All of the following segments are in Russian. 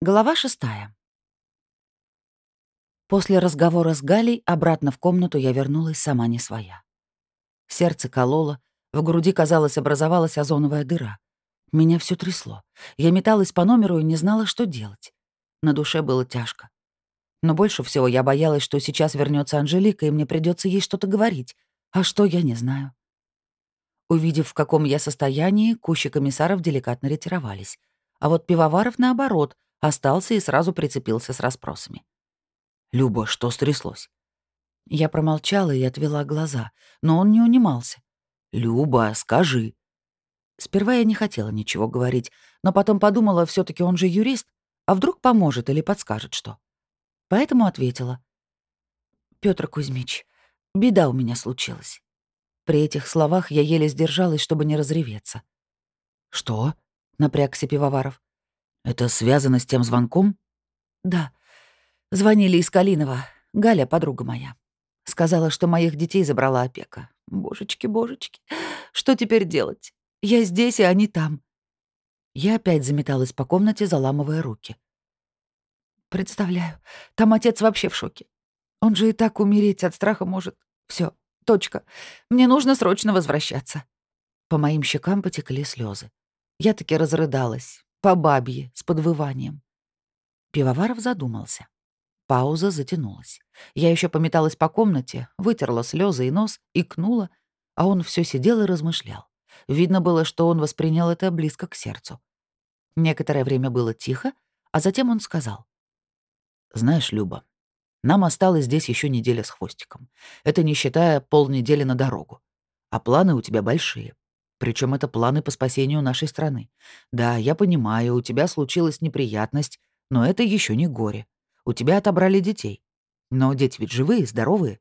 Глава шестая. После разговора с Галей обратно в комнату я вернулась сама не своя. Сердце кололо, в груди, казалось, образовалась озоновая дыра. Меня все трясло. Я металась по номеру и не знала, что делать. На душе было тяжко. Но больше всего я боялась, что сейчас вернется Анжелика, и мне придется ей что-то говорить. А что, я не знаю. Увидев, в каком я состоянии, кущи комиссаров деликатно ретировались. А вот Пивоваров, наоборот — Остался и сразу прицепился с расспросами. «Люба, что стряслось?» Я промолчала и отвела глаза, но он не унимался. «Люба, скажи». Сперва я не хотела ничего говорить, но потом подумала, все таки он же юрист, а вдруг поможет или подскажет что. Поэтому ответила. Петр Кузьмич, беда у меня случилась». При этих словах я еле сдержалась, чтобы не разреветься. «Что?» — напрягся Пивоваров. Это связано с тем звонком? Да. Звонили из Калинова. Галя, подруга моя. Сказала, что моих детей забрала опека. Божечки, божечки. Что теперь делать? Я здесь, и они там. Я опять заметалась по комнате, заламывая руки. Представляю, там отец вообще в шоке. Он же и так умереть от страха может. Все, точка. Мне нужно срочно возвращаться. По моим щекам потекли слезы. Я таки разрыдалась. По бабье, с подвыванием. Пивоваров задумался. Пауза затянулась. Я еще пометалась по комнате, вытерла слезы и нос, икнула, а он все сидел и размышлял. Видно было, что он воспринял это близко к сердцу. Некоторое время было тихо, а затем он сказал. «Знаешь, Люба, нам осталось здесь еще неделя с хвостиком. Это не считая полнедели на дорогу. А планы у тебя большие. Причем это планы по спасению нашей страны. Да, я понимаю, у тебя случилась неприятность, но это еще не горе. У тебя отобрали детей. Но дети ведь живые, здоровые.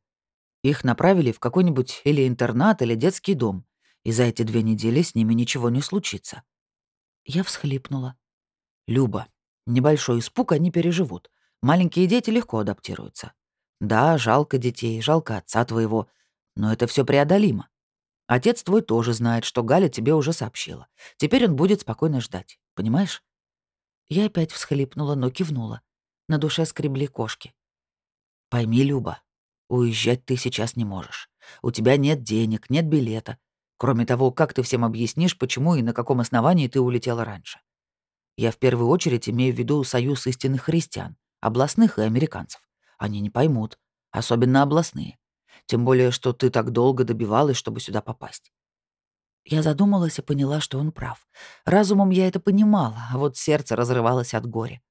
Их направили в какой-нибудь или интернат, или детский дом. И за эти две недели с ними ничего не случится. Я всхлипнула. Люба, небольшой испуг они переживут. Маленькие дети легко адаптируются. Да, жалко детей, жалко отца твоего, но это все преодолимо. Отец твой тоже знает, что Галя тебе уже сообщила. Теперь он будет спокойно ждать. Понимаешь? Я опять всхлипнула, но кивнула. На душе скребли кошки. Пойми, Люба, уезжать ты сейчас не можешь. У тебя нет денег, нет билета. Кроме того, как ты всем объяснишь, почему и на каком основании ты улетела раньше? Я в первую очередь имею в виду союз истинных христиан, областных и американцев. Они не поймут, особенно областные. Тем более, что ты так долго добивалась, чтобы сюда попасть. Я задумалась и поняла, что он прав. Разумом я это понимала, а вот сердце разрывалось от горя.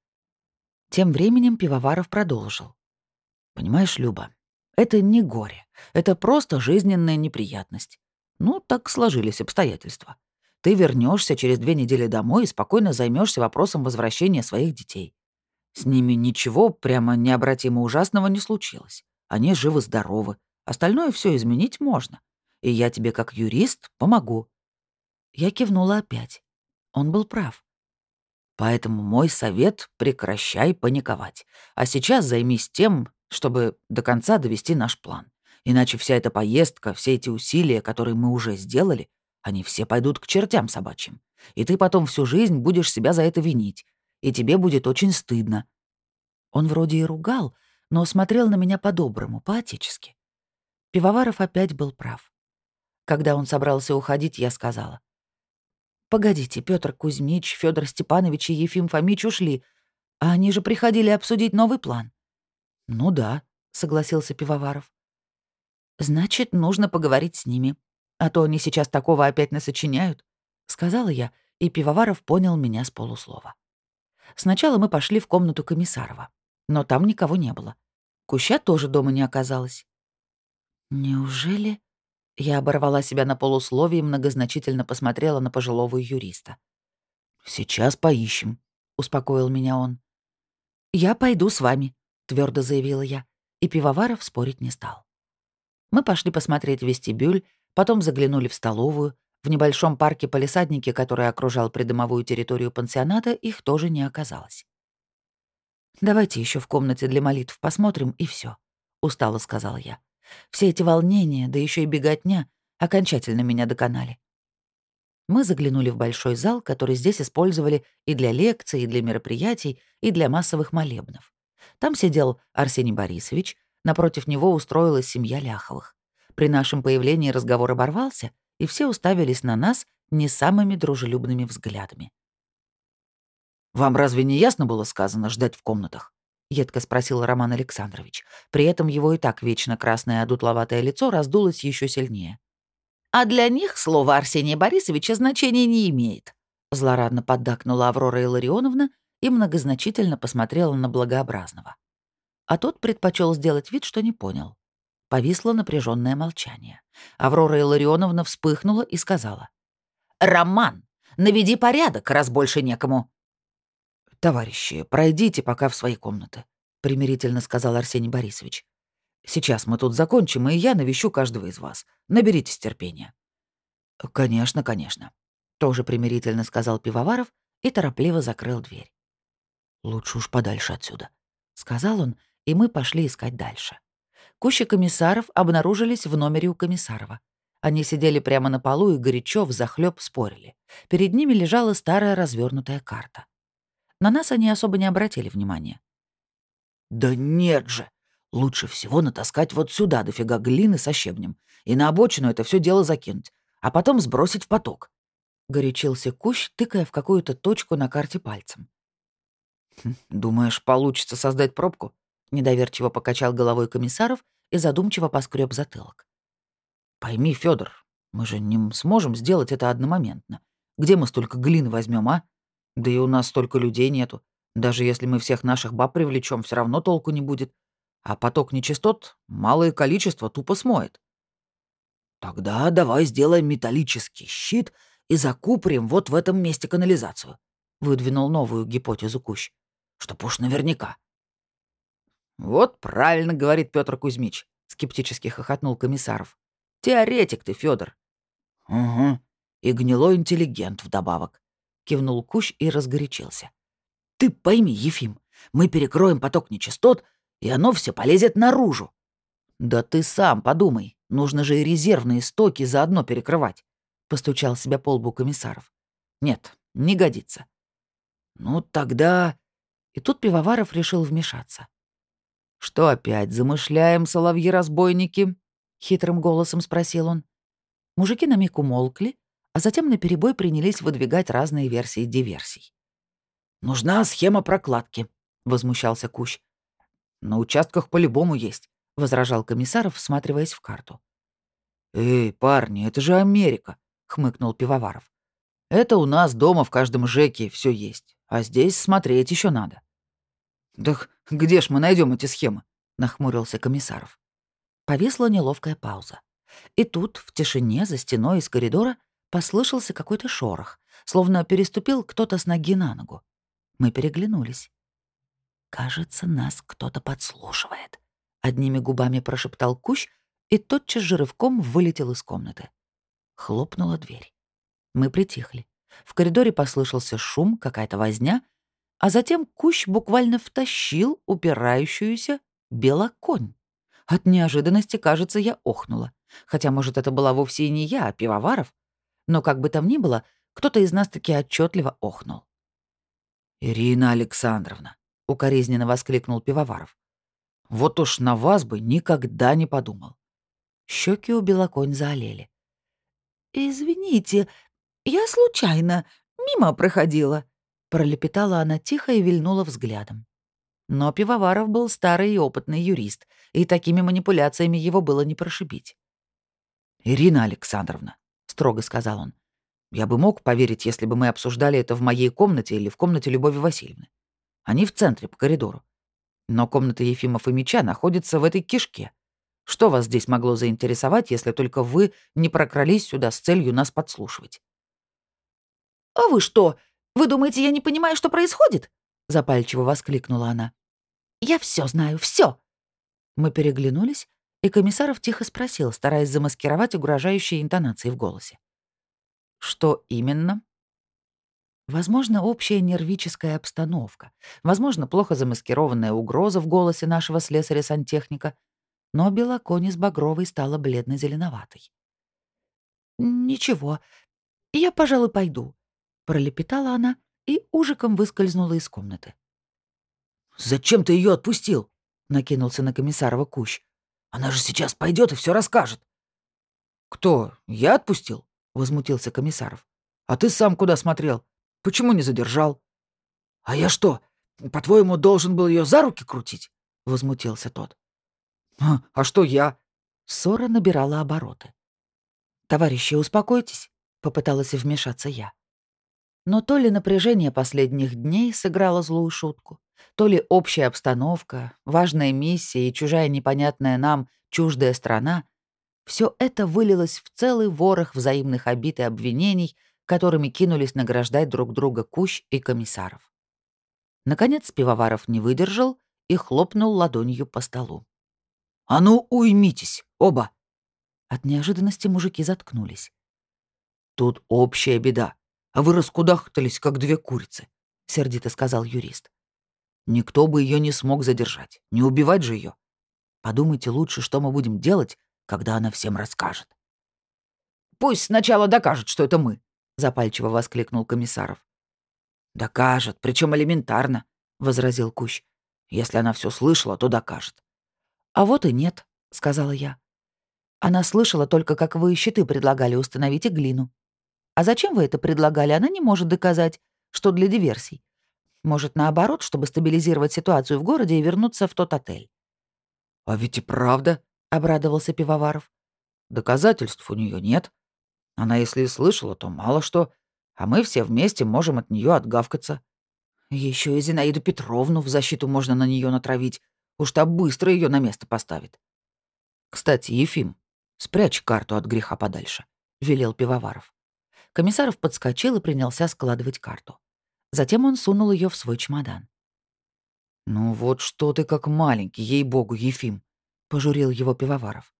Тем временем Пивоваров продолжил. «Понимаешь, Люба, это не горе. Это просто жизненная неприятность. Ну, так сложились обстоятельства. Ты вернешься через две недели домой и спокойно займешься вопросом возвращения своих детей. С ними ничего прямо необратимо ужасного не случилось. Они живы-здоровы. Остальное все изменить можно. И я тебе, как юрист, помогу». Я кивнула опять. Он был прав. Поэтому мой совет — прекращай паниковать. А сейчас займись тем, чтобы до конца довести наш план. Иначе вся эта поездка, все эти усилия, которые мы уже сделали, они все пойдут к чертям собачьим. И ты потом всю жизнь будешь себя за это винить. И тебе будет очень стыдно. Он вроде и ругал, но смотрел на меня по-доброму, по-отечески. Пивоваров опять был прав. Когда он собрался уходить, я сказала. «Погодите, Петр Кузьмич, Федор Степанович и Ефим Фомич ушли, а они же приходили обсудить новый план». «Ну да», — согласился Пивоваров. «Значит, нужно поговорить с ними, а то они сейчас такого опять насочиняют», — сказала я, и Пивоваров понял меня с полуслова. Сначала мы пошли в комнату Комиссарова, но там никого не было. Куща тоже дома не оказалось. «Неужели?» Я оборвала себя на полусловие и многозначительно посмотрела на пожилого юриста. «Сейчас поищем», — успокоил меня он. «Я пойду с вами», — твердо заявила я, и Пивоваров спорить не стал. Мы пошли посмотреть вестибюль, потом заглянули в столовую. В небольшом парке полисадники, который окружал придомовую территорию пансионата, их тоже не оказалось. «Давайте еще в комнате для молитв посмотрим, и все, устало сказала я. Все эти волнения, да еще и беготня, окончательно меня доконали. Мы заглянули в большой зал, который здесь использовали и для лекций, и для мероприятий, и для массовых молебнов. Там сидел Арсений Борисович, напротив него устроилась семья Ляховых. При нашем появлении разговор оборвался, и все уставились на нас не самыми дружелюбными взглядами. «Вам разве не ясно было сказано ждать в комнатах?» — едко спросил Роман Александрович. При этом его и так вечно красное одутловатое лицо раздулось еще сильнее. «А для них слово Арсения Борисовича значения не имеет», — злорадно поддакнула Аврора Илларионовна и многозначительно посмотрела на благообразного. А тот предпочел сделать вид, что не понял. Повисло напряженное молчание. Аврора Илларионовна вспыхнула и сказала. «Роман, наведи порядок, раз больше некому». «Товарищи, пройдите пока в свои комнаты», — примирительно сказал Арсений Борисович. «Сейчас мы тут закончим, и я навещу каждого из вас. Наберитесь терпения». «Конечно, конечно», — тоже примирительно сказал Пивоваров и торопливо закрыл дверь. «Лучше уж подальше отсюда», — сказал он, и мы пошли искать дальше. Кущи комиссаров обнаружились в номере у Комиссарова. Они сидели прямо на полу и горячо взахлёб спорили. Перед ними лежала старая развернутая карта. На нас они особо не обратили внимания. «Да нет же! Лучше всего натаскать вот сюда дофига глины со щебнем и на обочину это все дело закинуть, а потом сбросить в поток», — горячился Кущ, тыкая в какую-то точку на карте пальцем. «Хм, «Думаешь, получится создать пробку?» — недоверчиво покачал головой комиссаров и задумчиво поскреб затылок. «Пойми, Федор, мы же не сможем сделать это одномоментно. Где мы столько глины возьмем, а? Да и у нас столько людей нету. Даже если мы всех наших баб привлечем, все равно толку не будет. А поток нечистот малое количество тупо смоет. Тогда давай сделаем металлический щит и закупорим вот в этом месте канализацию. Выдвинул новую гипотезу Кущ. Чтоб уж наверняка. Вот правильно говорит Петр Кузьмич, скептически хохотнул комиссаров. Теоретик ты, Федор. Угу. И гнилой интеллигент вдобавок. Кивнул Кущ и разгорячился. Ты пойми, Ефим, мы перекроем поток нечистот, и оно все полезет наружу. Да ты сам подумай, нужно же и резервные стоки заодно перекрывать. Постучал себя по лбу комиссаров. Нет, не годится. Ну тогда... И тут Пивоваров решил вмешаться. «Что опять замышляем, соловьи-разбойники?» — хитрым голосом спросил он. Мужики на миг умолкли, а затем наперебой принялись выдвигать разные версии диверсий. «Нужна схема прокладки», — возмущался Кущ. «На участках по-любому есть», — возражал комиссаров, всматриваясь в карту. «Эй, парни, это же Америка», — хмыкнул Пивоваров. «Это у нас дома в каждом ЖЭКе все есть, а здесь смотреть еще надо». «Да где ж мы найдем эти схемы?» — нахмурился комиссаров. Повисла неловкая пауза. И тут, в тишине, за стеной из коридора, послышался какой-то шорох, словно переступил кто-то с ноги на ногу. Мы переглянулись. «Кажется, нас кто-то подслушивает», — одними губами прошептал Кущ и тотчас же рывком вылетел из комнаты. Хлопнула дверь. Мы притихли. В коридоре послышался шум, какая-то возня, а затем Кущ буквально втащил упирающуюся белоконь. От неожиданности, кажется, я охнула. Хотя, может, это была вовсе и не я, а Пивоваров. Но как бы там ни было, кто-то из нас таки отчетливо охнул. «Ирина Александровна», — укоризненно воскликнул Пивоваров. «Вот уж на вас бы никогда не подумал». Щеки у белоконь заолели. «Извините, я случайно мимо проходила», Пролепетала она тихо и вильнула взглядом. Но Пивоваров был старый и опытный юрист, и такими манипуляциями его было не прошибить. «Ирина Александровна», — строго сказал он, — «я бы мог поверить, если бы мы обсуждали это в моей комнате или в комнате Любови Васильевны. Они в центре, по коридору. Но комната Ефимов и Меча находится в этой кишке. Что вас здесь могло заинтересовать, если только вы не прокрались сюда с целью нас подслушивать?» «А вы что, вы думаете, я не понимаю, что происходит?» — запальчиво воскликнула она. «Я все знаю, все. Мы переглянулись, и комиссаров тихо спросил, стараясь замаскировать угрожающие интонации в голосе. «Что именно?» Возможно, общая нервическая обстановка, возможно, плохо замаскированная угроза в голосе нашего слесаря-сантехника, но белокони с багровой стала бледно-зеленоватой. «Ничего, Я, пожалуй, пойду», — пролепетала она и ужиком выскользнула из комнаты. «Зачем ты ее отпустил?» — накинулся на комиссарова Кущ. «Она же сейчас пойдет и все расскажет». «Кто? Я отпустил?» — возмутился комиссаров. «А ты сам куда смотрел? Почему не задержал?» «А я что, по-твоему, должен был ее за руки крутить?» — возмутился тот. «А, а что я?» Ссора набирала обороты. «Товарищи, успокойтесь», — попыталась вмешаться я. Но то ли напряжение последних дней сыграло злую шутку, то ли общая обстановка, важная миссия и чужая непонятная нам чуждая страна — все это вылилось в целый ворох взаимных обид и обвинений, которыми кинулись награждать друг друга Кущ и комиссаров. Наконец Пивоваров не выдержал и хлопнул ладонью по столу. «А ну, уймитесь, оба!» От неожиданности мужики заткнулись. «Тут общая беда, а вы раскудахтались, как две курицы», — сердито сказал юрист. «Никто бы ее не смог задержать, не убивать же ее. Подумайте лучше, что мы будем делать, когда она всем расскажет». «Пусть сначала докажет, что это мы», — запальчиво воскликнул комиссаров. «Докажет, причем элементарно», — возразил Кущ. «Если она все слышала, то докажет». «А вот и нет», — сказала я. Она слышала только, как вы щиты предлагали установить и глину. А зачем вы это предлагали, она не может доказать, что для диверсий. Может, наоборот, чтобы стабилизировать ситуацию в городе и вернуться в тот отель. «А ведь и правда», — обрадовался Пивоваров. «Доказательств у нее нет. Она, если и слышала, то мало что, а мы все вместе можем от нее отгавкаться. Еще и Зинаиду Петровну в защиту можно на нее натравить. Уж та быстро ее на место поставит. Кстати, Ефим, спрячь карту от греха подальше, велел Пивоваров. Комиссаров подскочил и принялся складывать карту. Затем он сунул ее в свой чемодан. «Ну вот что ты как маленький, ей-богу, Ефим», — пожурил его Пивоваров.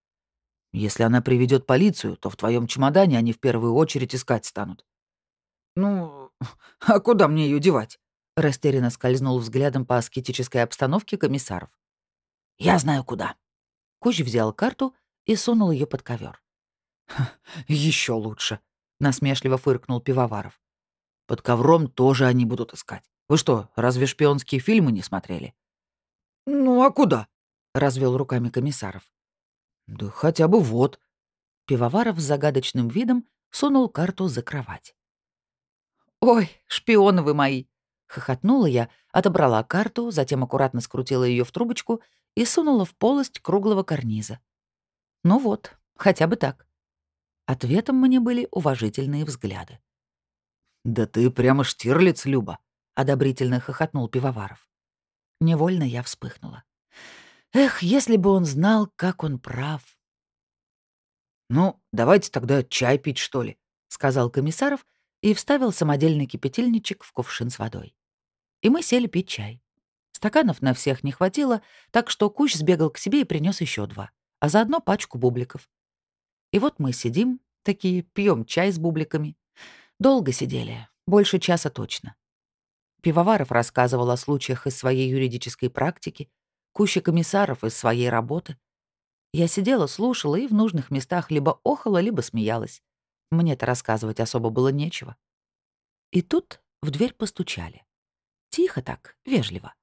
«Если она приведет полицию, то в твоем чемодане они в первую очередь искать станут». «Ну, а куда мне ее девать?» — растерянно скользнул взглядом по аскетической обстановке комиссаров. «Я знаю, куда». Куч взял карту и сунул ее под ковер. Еще лучше, насмешливо фыркнул Пивоваров. Под ковром тоже они будут искать. Вы что, разве шпионские фильмы не смотрели? Ну а куда? развел руками комиссаров. Да хотя бы вот. Пивоваров с загадочным видом сунул карту за кровать. «Ой, шпионы вы мои!» — хохотнула я, отобрала карту, затем аккуратно скрутила ее в трубочку и сунула в полость круглого карниза. Ну вот, хотя бы так. Ответом мне были уважительные взгляды. «Да ты прямо Штирлиц, Люба!» — одобрительно хохотнул Пивоваров. Невольно я вспыхнула. Эх, если бы он знал, как он прав. «Ну, давайте тогда чай пить, что ли», — сказал Комиссаров и вставил самодельный кипятильничек в кувшин с водой. И мы сели пить чай. Стаканов на всех не хватило, так что Куч сбегал к себе и принес еще два, а заодно пачку бубликов. И вот мы сидим, такие, пьем чай с бубликами. Долго сидели, больше часа точно. Пивоваров рассказывал о случаях из своей юридической практики, Куща комиссаров из своей работы. Я сидела, слушала и в нужных местах либо охала, либо смеялась. Мне-то рассказывать особо было нечего. И тут в дверь постучали. Тихо так, вежливо.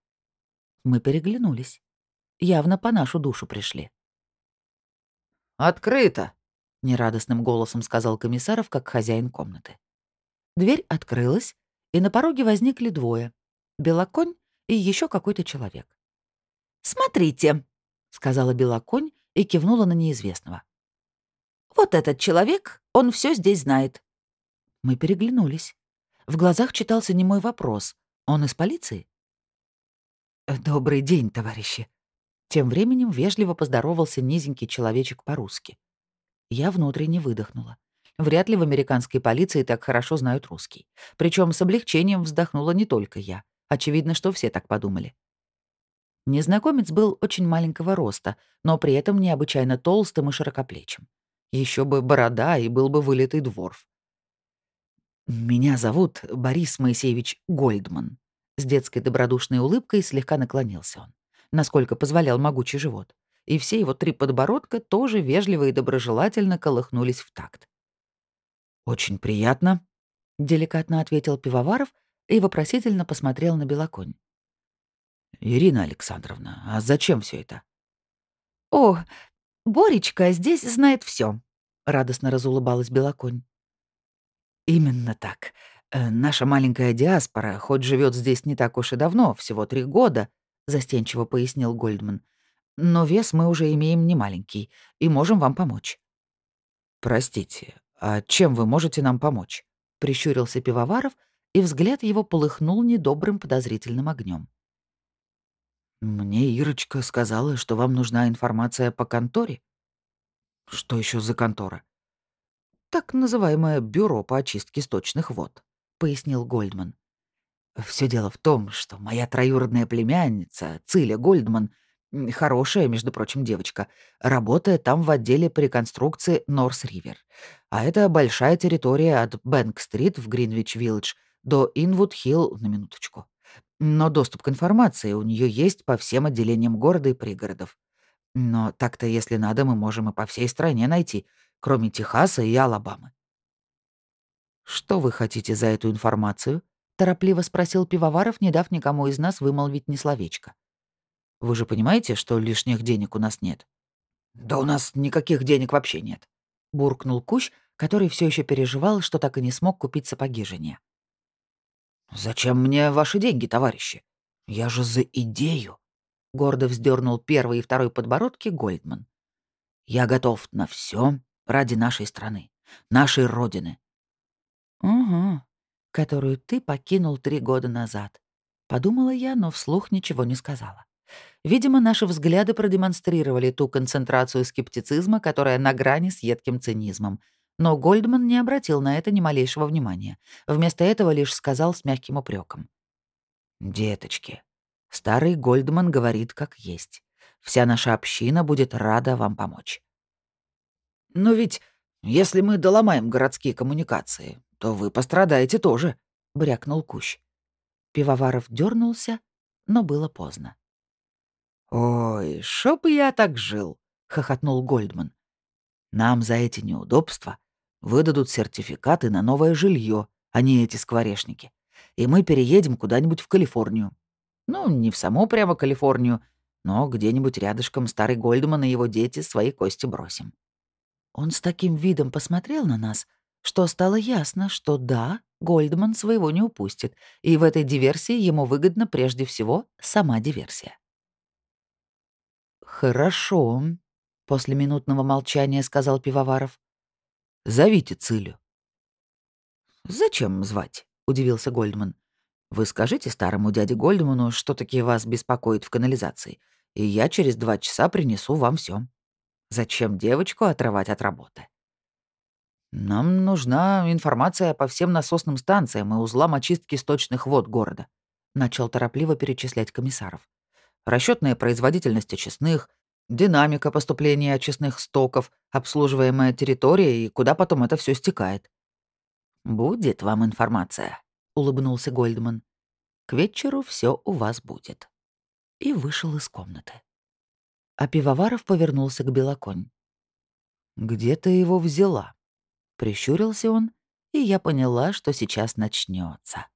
Мы переглянулись. Явно по нашу душу пришли. «Открыто!» — нерадостным голосом сказал Комиссаров, как хозяин комнаты. Дверь открылась, и на пороге возникли двое — Белоконь и еще какой-то человек. «Смотрите», — сказала Белоконь и кивнула на неизвестного. «Вот этот человек, он все здесь знает». Мы переглянулись. В глазах читался немой вопрос. Он из полиции? «Добрый день, товарищи!» Тем временем вежливо поздоровался низенький человечек по-русски. Я внутренне выдохнула. Вряд ли в американской полиции так хорошо знают русский. Причем с облегчением вздохнула не только я. Очевидно, что все так подумали. Незнакомец был очень маленького роста, но при этом необычайно толстым и широкоплечим. Еще бы борода и был бы вылитый дворф. «Меня зовут Борис Моисеевич Гольдман», с детской добродушной улыбкой слегка наклонился он, насколько позволял могучий живот. И все его три подбородка тоже вежливо и доброжелательно колыхнулись в такт. «Очень приятно», — деликатно ответил Пивоваров и вопросительно посмотрел на Белоконь. «Ирина Александровна, а зачем все это?» «О, Боречка здесь знает все, радостно разулыбалась Белоконь. «Именно так. Э, наша маленькая диаспора, хоть живет здесь не так уж и давно, всего три года», — застенчиво пояснил Гольдман. «Но вес мы уже имеем немаленький и можем вам помочь». «Простите, а чем вы можете нам помочь?» — прищурился Пивоваров, и взгляд его полыхнул недобрым подозрительным огнем. «Мне Ирочка сказала, что вам нужна информация по конторе». «Что еще за контора?» «Так называемое бюро по очистке сточных вод», — пояснил Гольдман. Все дело в том, что моя троюродная племянница, Циля Гольдман, хорошая, между прочим, девочка, работает там в отделе по реконструкции Норс-Ривер. А это большая территория от Бэнк-стрит в Гринвич-Виллидж до Инвуд-Хилл, на минуточку. Но доступ к информации у нее есть по всем отделениям города и пригородов. Но так-то, если надо, мы можем и по всей стране найти, кроме Техаса и Алабамы. «Что вы хотите за эту информацию?» — торопливо спросил Пивоваров, не дав никому из нас вымолвить ни словечко. «Вы же понимаете, что лишних денег у нас нет?» «Да у нас никаких денег вообще нет», — буркнул Кущ, который все еще переживал, что так и не смог купить сапоги жене. «Зачем мне ваши деньги, товарищи? Я же за идею!» Гордо вздернул первый и второй подбородки Гольдман. «Я готов на все ради нашей страны, нашей Родины». «Угу, которую ты покинул три года назад», — подумала я, но вслух ничего не сказала. Видимо, наши взгляды продемонстрировали ту концентрацию скептицизма, которая на грани с едким цинизмом — но Гольдман не обратил на это ни малейшего внимания. Вместо этого лишь сказал с мягким упреком: «Деточки, старый Гольдман говорит как есть. Вся наша община будет рада вам помочь». «Но ведь если мы доломаем городские коммуникации, то вы пострадаете тоже», — брякнул Кущ. Пивоваров дернулся, но было поздно. «Ой, чтоб я так жил!» — хохотнул Гольдман. «Нам за эти неудобства выдадут сертификаты на новое жилье, а не эти скворечники. И мы переедем куда-нибудь в Калифорнию. Ну, не в саму прямо Калифорнию, но где-нибудь рядышком старый Гольдман и его дети свои кости бросим. Он с таким видом посмотрел на нас, что стало ясно, что да, Гольдман своего не упустит, и в этой диверсии ему выгодна прежде всего сама диверсия. «Хорошо», — после минутного молчания сказал Пивоваров. Зовите Цилю». «Зачем звать?» — удивился Гольдман. «Вы скажите старому дяде Гольдману, что таки вас беспокоит в канализации, и я через два часа принесу вам все. Зачем девочку отрывать от работы?» «Нам нужна информация по всем насосным станциям и узлам очистки сточных вод города», — начал торопливо перечислять комиссаров. Расчетная производительность очистных, динамика поступления очистных стоков, обслуживаемая территория и куда потом это все стекает. «Будет вам информация», — улыбнулся Гольдман. «К вечеру все у вас будет». И вышел из комнаты. А Пивоваров повернулся к Белоконь. «Где ты его взяла?» Прищурился он, и я поняла, что сейчас начнется.